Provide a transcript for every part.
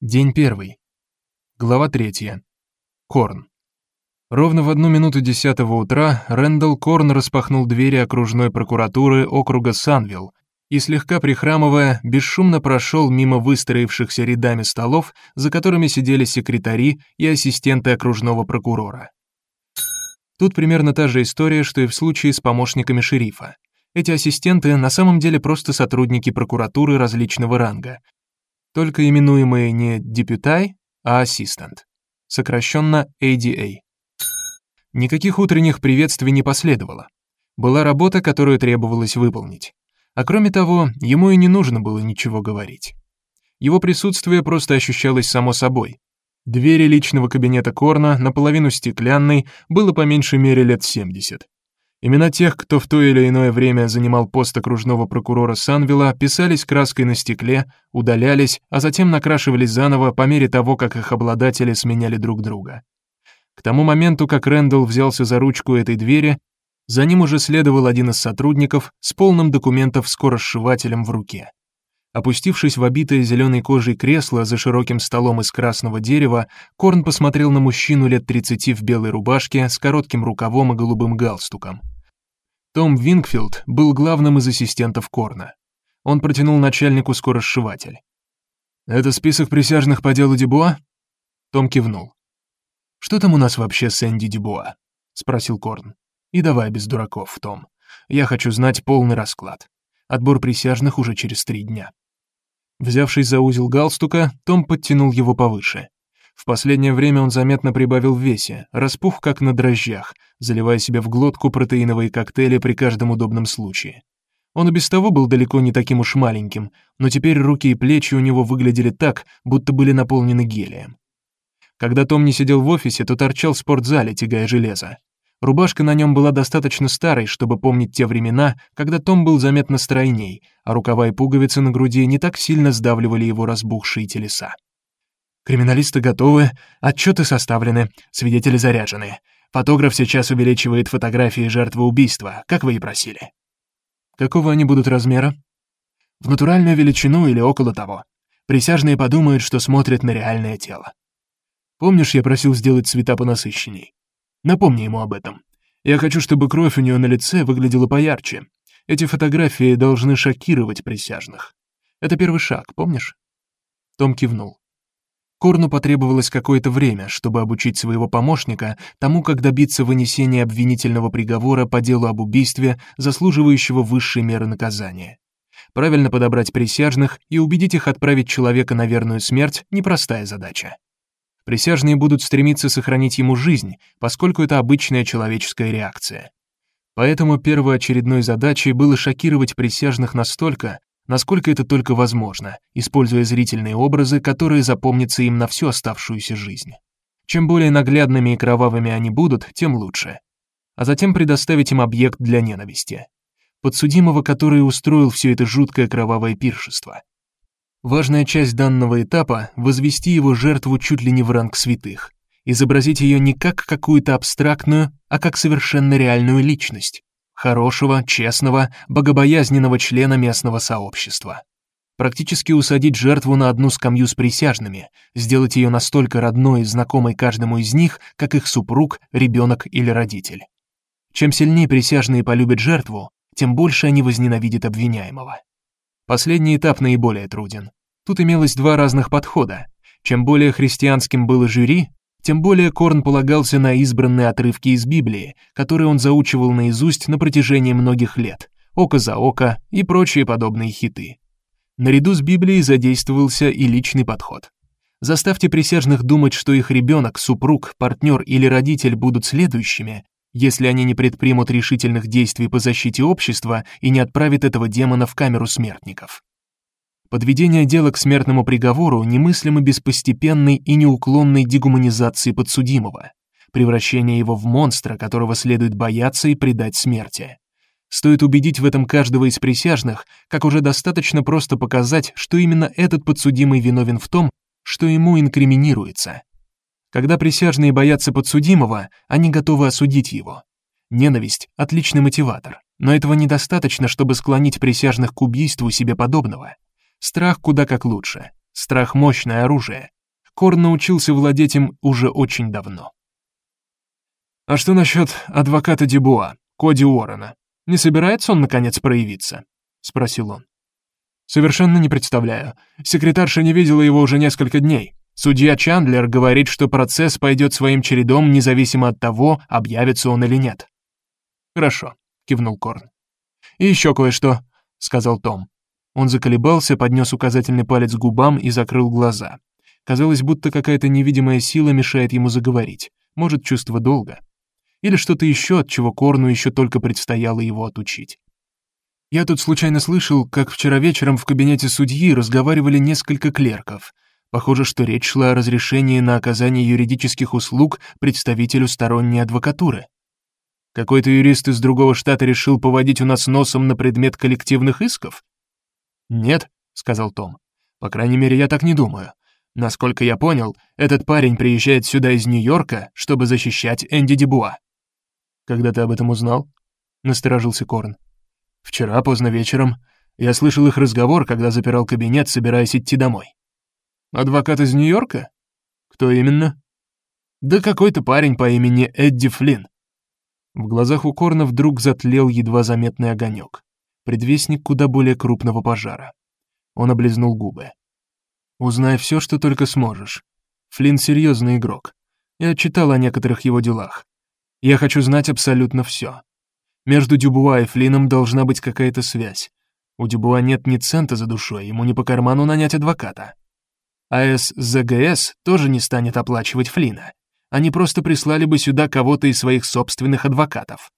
День первый. Глава третья. Корн. Ровно в одну минуту десятого утра Рэндалл Корн распахнул двери окружной прокуратуры округа Санвилл и слегка прихрамывая, бесшумно прошел мимо выстроившихся рядами столов, за которыми сидели секретари и ассистенты окружного прокурора. Тут примерно та же история, что и в случае с помощниками шерифа. Эти ассистенты на самом деле просто сотрудники прокуратуры различного ранга, только именуемые не deputy, а assistant, сокращенно ADA. Никаких утренних приветствий не последовало. Была работа, которую требовалось выполнить. А кроме того, ему и не нужно было ничего говорить. Его присутствие просто ощущалось само собой. Двери личного кабинета Корна, наполовину стеклянной, было по меньшей мере лет 70. Имена тех, кто в то или иное время занимал пост окружного прокурора Санвилла, писались краской на стекле, удалялись, а затем накрашивались заново по мере того, как их обладатели сменяли друг друга. К тому моменту, как Рэндалл взялся за ручку этой двери, за ним уже следовал один из сотрудников с полным документов скоросшивателем в руке. Опустившись в обитое зеленой кожей кресло за широким столом из красного дерева, Корн посмотрел на мужчину лет 30 в белой рубашке с коротким рукавом и голубым галстуком. Том Вингфилд был главным из ассистентов Корна. Он протянул начальнику скоросшиватель. «Это список присяжных по делу Дебуа?» Том кивнул. «Что там у нас вообще с Энди Дебуа?» — спросил Корн. «И давай без дураков, Том. Я хочу знать полный расклад. Отбор присяжных уже через три дня». Взявшись за узел галстука, Том подтянул его повыше. В последнее время он заметно прибавил в весе, распух как на дрожжах, заливая себе в глотку протеиновые коктейли при каждом удобном случае. Он и без того был далеко не таким уж маленьким, но теперь руки и плечи у него выглядели так, будто были наполнены гелием. Когда Том не сидел в офисе, то торчал в спортзале, тягая железо. Рубашка на нем была достаточно старой, чтобы помнить те времена, когда Том был заметно стройней, а рукава и пуговицы на груди не так сильно сдавливали его разбухшие телеса. Криминалисты готовы, отчеты составлены, свидетели заряжены. Фотограф сейчас увеличивает фотографии жертвы убийства, как вы и просили. Какого они будут размера? В натуральную величину или около того. Присяжные подумают, что смотрят на реальное тело. Помнишь, я просил сделать цвета понасыщенней? Напомни ему об этом. Я хочу, чтобы кровь у нее на лице выглядела поярче. Эти фотографии должны шокировать присяжных. Это первый шаг, помнишь? Том кивнул. Корну потребовалось какое-то время, чтобы обучить своего помощника тому, как добиться вынесения обвинительного приговора по делу об убийстве, заслуживающего высшей меры наказания. Правильно подобрать присяжных и убедить их отправить человека на верную смерть непростая задача. Присяжные будут стремиться сохранить ему жизнь, поскольку это обычная человеческая реакция. Поэтому первоочередной задачей было шокировать присяжных настолько, насколько это только возможно, используя зрительные образы, которые запомнятся им на всю оставшуюся жизнь. Чем более наглядными и кровавыми они будут, тем лучше. А затем предоставить им объект для ненависти. Подсудимого, который устроил все это жуткое кровавое пиршество. Важная часть данного этапа — возвести его жертву чуть ли не в ранг святых, изобразить ее не как какую-то абстрактную, а как совершенно реальную личность, хорошего, честного, богобоязненного члена местного сообщества. Практически усадить жертву на одну скамью с присяжными, сделать ее настолько родной и знакомой каждому из них, как их супруг, ребенок или родитель. Чем сильнее присяжные полюбят жертву, тем больше они возненавидят обвиняемого. Последний этап наиболее труден. Тут имелось два разных подхода. Чем более христианским было жюри, тем более Корн полагался на избранные отрывки из Библии, которые он заучивал наизусть на протяжении многих лет, око за око и прочие подобные хиты. Наряду с Библией задействовался и личный подход. Заставьте присяжных думать, что их ребенок, супруг, партнер или родитель будут следующими, если они не предпримут решительных действий по защите общества и не отправят этого демона в камеру смертников. Подведение дела к смертному приговору немыслимо без постепенной и неуклонной дегуманизации подсудимого, превращение его в монстра, которого следует бояться и предать смерти. Стоит убедить в этом каждого из присяжных, как уже достаточно просто показать, что именно этот подсудимый виновен в том, что ему инкриминируется. Когда присяжные боятся подсудимого, они готовы осудить его. Ненависть отличный мотиватор, но этого недостаточно, чтобы склонить присяжных к убийству себе подобного. Страх куда как лучше. Страх — мощное оружие. Корн научился владеть им уже очень давно. «А что насчет адвоката Дебуа, Коди Уоррена? Не собирается он, наконец, проявиться?» — спросил он. «Совершенно не представляю. Секретарша не видела его уже несколько дней. Судья Чандлер говорит, что процесс пойдет своим чередом, независимо от того, объявится он или нет. Хорошо, кивнул Корн. И еще кое-что, сказал Том. Он заколебался, поднес указательный палец к губам и закрыл глаза. Казалось, будто какая-то невидимая сила мешает ему заговорить. Может, чувство долга. Или что-то еще, от чего Корну еще только предстояло его отучить. Я тут случайно слышал, как вчера вечером в кабинете судьи разговаривали несколько клерков — Похоже, что речь шла о разрешении на оказание юридических услуг представителю сторонней адвокатуры. Какой-то юрист из другого штата решил поводить у нас носом на предмет коллективных исков? Нет, сказал Том. По крайней мере, я так не думаю. Насколько я понял, этот парень приезжает сюда из Нью-Йорка, чтобы защищать Энди Дебуа. Когда ты об этом узнал? насторожился Корн. Вчера поздно вечером я слышал их разговор, когда запирал кабинет, собираясь идти домой. Адвокат из Нью-Йорка? Кто именно? Да какой-то парень по имени Эдди Флинн. В глазах у Корна вдруг затлел едва заметный огонек, предвестник куда более крупного пожара. Он облизнул губы. Узнай все, что только сможешь. Флинн серьезный игрок. Я читал о некоторых его делах. Я хочу знать абсолютно все. Между Дюбуа и Флином должна быть какая-то связь. У Дюбуа нет ни цента за душой, ему не по карману нанять адвоката. АСЗГС тоже не станет оплачивать Флина. Они просто прислали бы сюда кого-то из своих собственных адвокатов.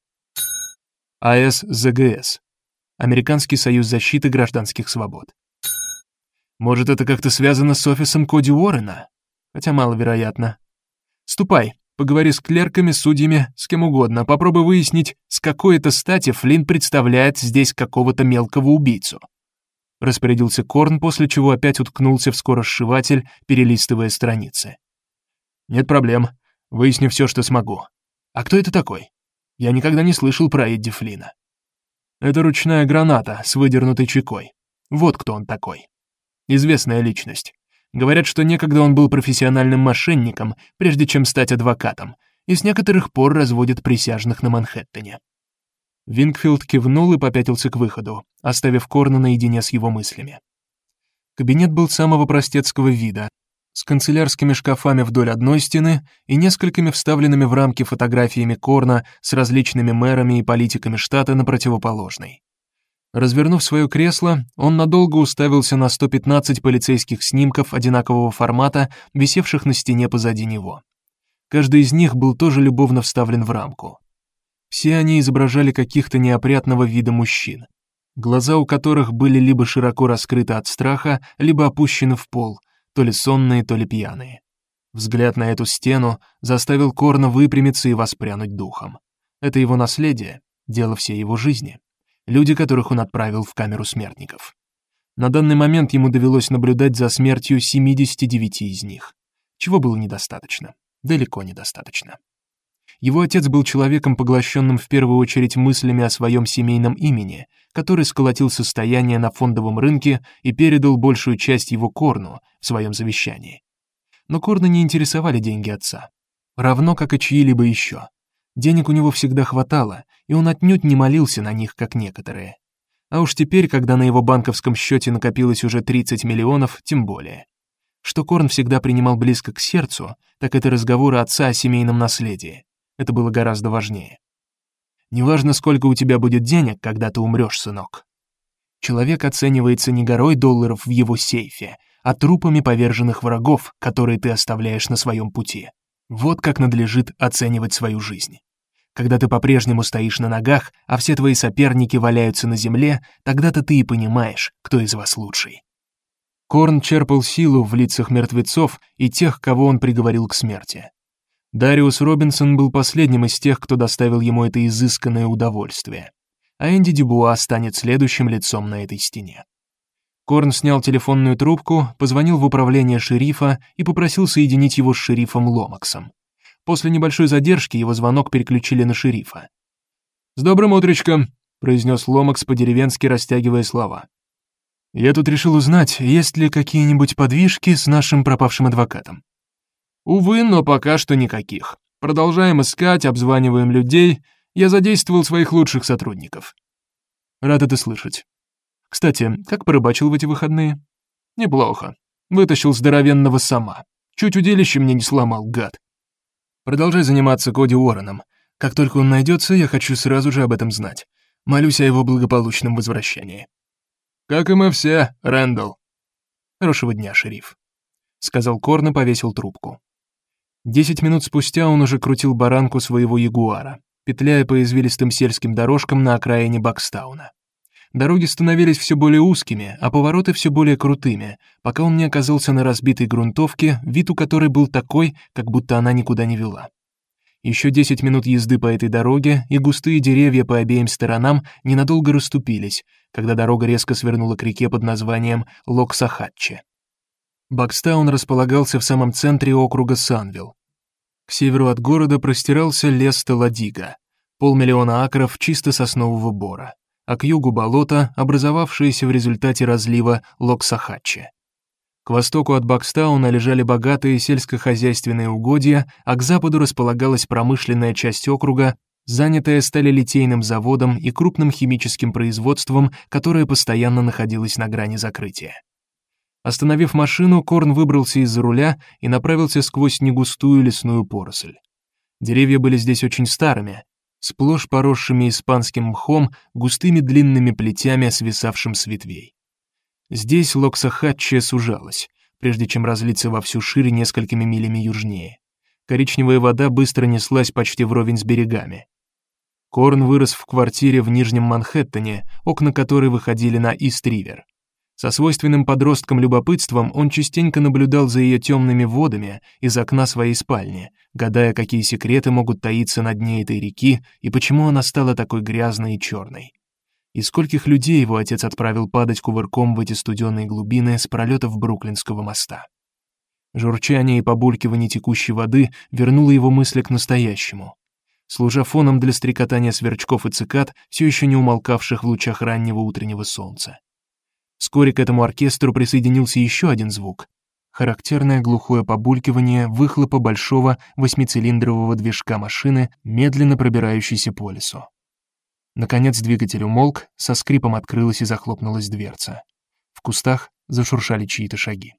АСЗГС. Американский союз защиты гражданских свобод. Может, это как-то связано с офисом Коди Уоррена? Хотя маловероятно. Ступай, поговори с клерками, судьями, с кем угодно, попробуй выяснить, с какой это стати Флинн представляет здесь какого-то мелкого убийцу распорядился Корн, после чего опять уткнулся в скоросшиватель, перелистывая страницы. Нет проблем. Выясню все, что смогу. А кто это такой? Я никогда не слышал про Эдди Флина. Это ручная граната с выдернутой чекой. Вот кто он такой. Известная личность. Говорят, что некогда он был профессиональным мошенником, прежде чем стать адвокатом, и с некоторых пор разводит присяжных на Манхэттене. Вингфилд кивнул и попятился к выходу, оставив Корна наедине с его мыслями. Кабинет был самого простецкого вида, с канцелярскими шкафами вдоль одной стены и несколькими вставленными в рамки фотографиями Корна с различными мэрами и политиками штата на противоположной. Развернув свое кресло, он надолго уставился на 115 полицейских снимков одинакового формата, висевших на стене позади него. Каждый из них был тоже любовно вставлен в рамку. Все они изображали каких-то неопрятного вида мужчин, глаза у которых были либо широко раскрыты от страха, либо опущены в пол, то ли сонные, то ли пьяные. Взгляд на эту стену заставил Корна выпрямиться и воспрянуть духом. Это его наследие, дело всей его жизни. Люди, которых он отправил в камеру смертников. На данный момент ему довелось наблюдать за смертью 79 из них. Чего было недостаточно, далеко недостаточно. Его отец был человеком, поглощенным в первую очередь мыслями о своем семейном имени, который сколотил состояние на фондовом рынке и передал большую часть его Корну в своем завещании. Но Корна не интересовали деньги отца, равно как и чьи-либо еще. Денег у него всегда хватало, и он отнюдь не молился на них, как некоторые. А уж теперь, когда на его банковском счете накопилось уже 30 миллионов, тем более. Что Корн всегда принимал близко к сердцу, так это разговоры отца о семейном наследии. Это было гораздо важнее. Неважно, сколько у тебя будет денег, когда ты умрешь, сынок. Человек оценивается не горой долларов в его сейфе, а трупами поверженных врагов, которые ты оставляешь на своем пути. Вот как надлежит оценивать свою жизнь. Когда ты по-прежнему стоишь на ногах, а все твои соперники валяются на земле, тогда-то ты и понимаешь, кто из вас лучший. Корн черпал силу в лицах мертвецов и тех, кого он приговорил к смерти. Дариус Робинсон был последним из тех, кто доставил ему это изысканное удовольствие. А Энди Дюбуа станет следующим лицом на этой стене. Корн снял телефонную трубку, позвонил в управление шерифа и попросил соединить его с шерифом Ломаксом. После небольшой задержки его звонок переключили на шерифа. «С добрым утречком», — произнес Ломакс по-деревенски, растягивая слова. Я тут решил узнать, есть ли какие-нибудь подвижки с нашим пропавшим адвокатом. Увы, но пока что никаких. Продолжаем искать, обзваниваем людей. Я задействовал своих лучших сотрудников. Рад это слышать. Кстати, как порыбачил в эти выходные? Неплохо. Вытащил здоровенного сама. Чуть удилище мне не сломал, гад. Продолжай заниматься Коди Уорреном. Как только он найдется, я хочу сразу же об этом знать. Молюсь о его благополучном возвращении. «Как и мы все, Рэндалл». «Хорошего дня, шериф», — сказал Корн и повесил трубку. Десять минут спустя он уже крутил баранку своего ягуара, петляя по извилистым сельским дорожкам на окраине Бакстауна. Дороги становились все более узкими, а повороты все более крутыми, пока он не оказался на разбитой грунтовке, вид у которой был такой, как будто она никуда не вела. Еще десять минут езды по этой дороге, и густые деревья по обеим сторонам ненадолго расступились, когда дорога резко свернула к реке под названием Локсахатче. Бакстаун располагался в самом центре округа Санвилл. К северу от города простирался лес Таладига, полмиллиона акров чисто соснового бора, а к югу болото, образовавшееся в результате разлива Локсахатче. К востоку от Бакстауна лежали богатые сельскохозяйственные угодья, а к западу располагалась промышленная часть округа, занятая сталелитейным заводом и крупным химическим производством, которое постоянно находилось на грани закрытия. Остановив машину, Корн выбрался из-за руля и направился сквозь негустую лесную поросль. Деревья были здесь очень старыми, сплошь поросшими испанским мхом, густыми длинными плетями, свисавшим с ветвей. Здесь Локсахатче сужалась, прежде чем разлиться во всю шире несколькими милями южнее. Коричневая вода быстро неслась почти вровень с берегами. Корн вырос в квартире в Нижнем Манхэттене, окна которой выходили на Ист-Ривер. Со свойственным подростком любопытством он частенько наблюдал за ее темными водами из окна своей спальни, гадая, какие секреты могут таиться на дне этой реки и почему она стала такой грязной и черной. И скольких людей его отец отправил падать кувырком в эти студенные глубины с пролетов Бруклинского моста. Журчание и побулькивание текущей воды вернуло его мысли к настоящему. Служа фоном для стрекотания сверчков и цикад, все еще не умолкавших в лучах раннего утреннего солнца. Вскоре к этому оркестру присоединился еще один звук — характерное глухое побулькивание выхлопа большого восьмицилиндрового движка машины, медленно пробирающейся по лесу. Наконец двигатель умолк, со скрипом открылась и захлопнулась дверца. В кустах зашуршали чьи-то шаги.